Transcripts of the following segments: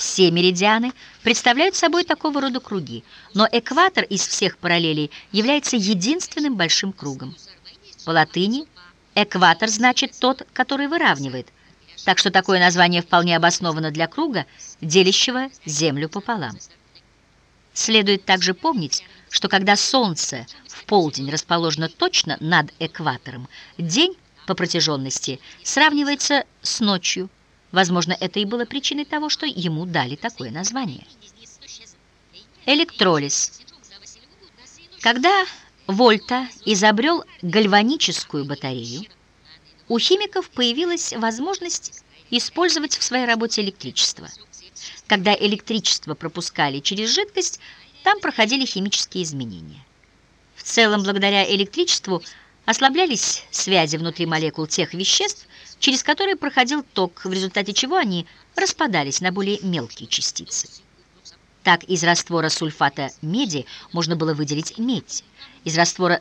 Все меридианы представляют собой такого рода круги, но экватор из всех параллелей является единственным большим кругом. По латыни экватор значит тот, который выравнивает, так что такое название вполне обосновано для круга, делящего Землю пополам. Следует также помнить, что когда Солнце в полдень расположено точно над экватором, день по протяженности сравнивается с ночью, Возможно, это и было причиной того, что ему дали такое название. Электролиз. Когда Вольта изобрел гальваническую батарею, у химиков появилась возможность использовать в своей работе электричество. Когда электричество пропускали через жидкость, там проходили химические изменения. В целом, благодаря электричеству ослаблялись связи внутри молекул тех веществ, через которые проходил ток, в результате чего они распадались на более мелкие частицы. Так из раствора сульфата меди можно было выделить медь. Из раствора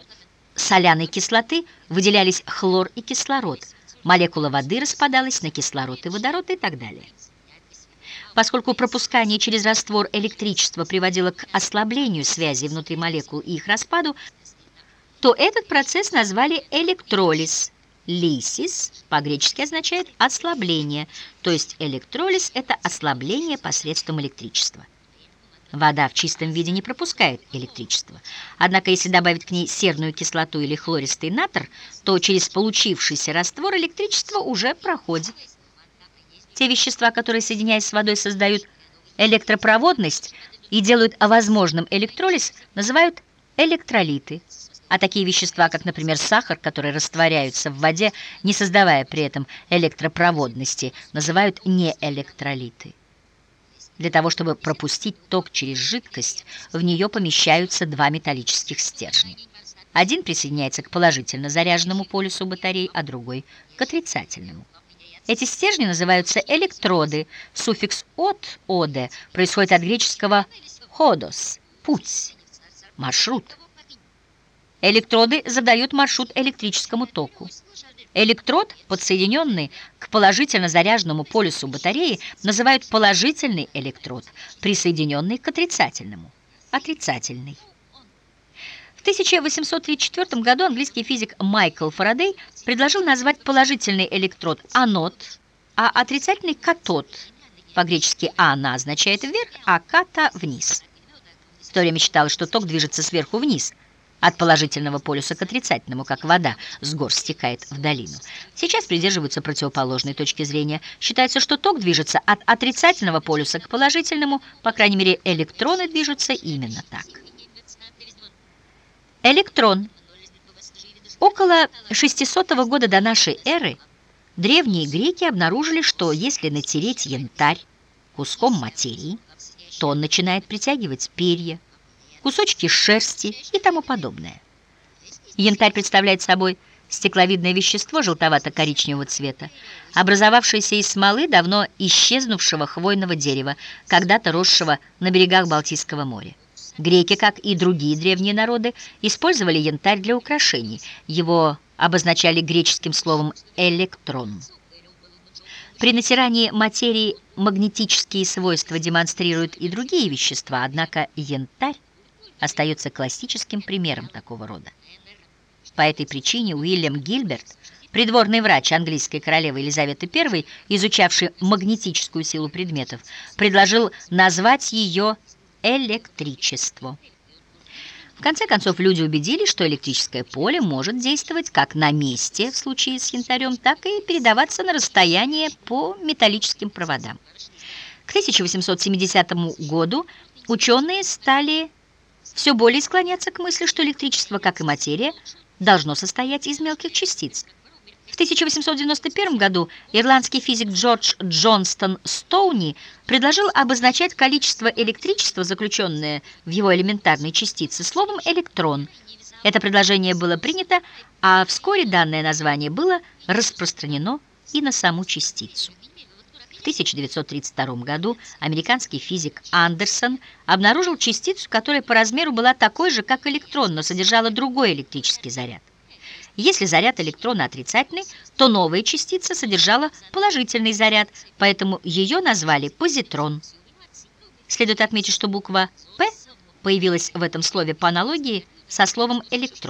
соляной кислоты выделялись хлор и кислород. Молекула воды распадалась на кислород и водород и так далее. Поскольку пропускание через раствор электричества приводило к ослаблению связи внутри молекул и их распаду, то этот процесс назвали электролиз – Лисис по-гречески означает «ослабление», то есть электролиз – это ослабление посредством электричества. Вода в чистом виде не пропускает электричество. Однако, если добавить к ней серную кислоту или хлористый натр, то через получившийся раствор электричество уже проходит. Те вещества, которые, соединяясь с водой, создают электропроводность и делают возможным электролиз, называют электролиты – а такие вещества, как, например, сахар, которые растворяются в воде, не создавая при этом электропроводности, называют неэлектролиты. Для того, чтобы пропустить ток через жидкость, в нее помещаются два металлических стержня. Один присоединяется к положительно заряженному полюсу батареи, а другой — к отрицательному. Эти стержни называются электроды. Суффикс «от» — «оде» происходит от греческого «ходос» — «путь», «маршрут». Электроды задают маршрут электрическому току. Электрод, подсоединенный к положительно заряженному полюсу батареи, называют положительный электрод, присоединенный к отрицательному – отрицательный. В 1834 году английский физик Майкл Фарадей предложил назвать положительный электрод анод, а отрицательный катод. По-гречески «ана» означает «вверх», а «ката» — «вниз». В то время считалось, что ток движется сверху вниз – от положительного полюса к отрицательному, как вода с гор стекает в долину. Сейчас придерживаются противоположной точки зрения. Считается, что ток движется от отрицательного полюса к положительному, по крайней мере, электроны движутся именно так. Электрон. Около 600 года до нашей эры древние греки обнаружили, что если натереть янтарь куском материи, то он начинает притягивать перья, кусочки шерсти и тому подобное. Янтарь представляет собой стекловидное вещество желтовато-коричневого цвета, образовавшееся из смолы давно исчезнувшего хвойного дерева, когда-то росшего на берегах Балтийского моря. Греки, как и другие древние народы, использовали янтарь для украшений. Его обозначали греческим словом «электрон». При натирании материи магнетические свойства демонстрируют и другие вещества, однако янтарь остается классическим примером такого рода. По этой причине Уильям Гильберт, придворный врач английской королевы Елизаветы I, изучавший магнетическую силу предметов, предложил назвать ее электричество. В конце концов, люди убедились, что электрическое поле может действовать как на месте в случае с янтарем, так и передаваться на расстояние по металлическим проводам. К 1870 году ученые стали все более склоняться к мысли, что электричество, как и материя, должно состоять из мелких частиц. В 1891 году ирландский физик Джордж Джонстон Стоуни предложил обозначать количество электричества, заключенное в его элементарной частице, словом «электрон». Это предложение было принято, а вскоре данное название было распространено и на саму частицу. В 1932 году американский физик Андерсон обнаружил частицу, которая по размеру была такой же, как электрон, но содержала другой электрический заряд. Если заряд электрона отрицательный, то новая частица содержала положительный заряд, поэтому ее назвали позитрон. Следует отметить, что буква «П» появилась в этом слове по аналогии со словом «электрон».